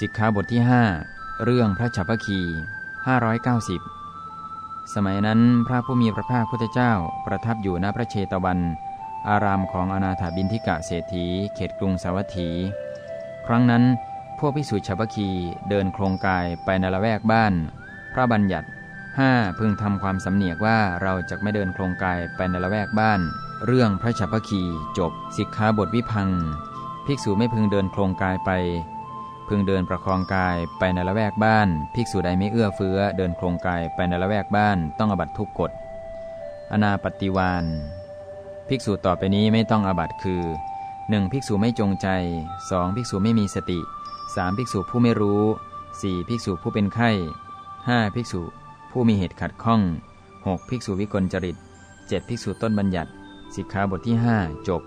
สิกขาบทที่ 5 เรื่องพระฉัพพคี 590 สมัยนั้นพระผู้มีพระภาคพุทธเจ้าประทับอยู่ณพระเชตวัน อารามของอนาถาบินทิกะเศรษฐี เขตกรุงสาวัตถี ครั้งนั้นพวกพิสุฉัพพคีเดินโครงกายไปในละแวกบ้าน พระบัญญัติห้าพึงทำความสำเนียกว่าเราจะไม่เดินโครงกายไปในละแวกบ้าน เรื่องพระฉัพพคีจบสิกขาบทวิพัง ภิกษุไม่พึงเดินโครงกายไป พึงเดินประคองกายไปในละแวกบ้าน ภิกษุใดไม่เอื้อเฟื้อ เดินโครงกายไปในละแวกบ้าน ต้องอบัตทุกกฎ อนาปฏิวานภิกษุต่อไปนี้ไม่ต้องอบัตคือ 1. ภิกษุไม่จงใจ 2. ภิกษุไม่มีสติ 3. ภิกษุผู้ไม่รู้ 4. ภิกษุผู้เป็นไข้ 5. ภิกษุผู้มีเหตุขัดข้อง 6. ภิกษุวิกลจริต 7. ภิกษุต้นบัญญัติสิกขาบทที่ 5 จบ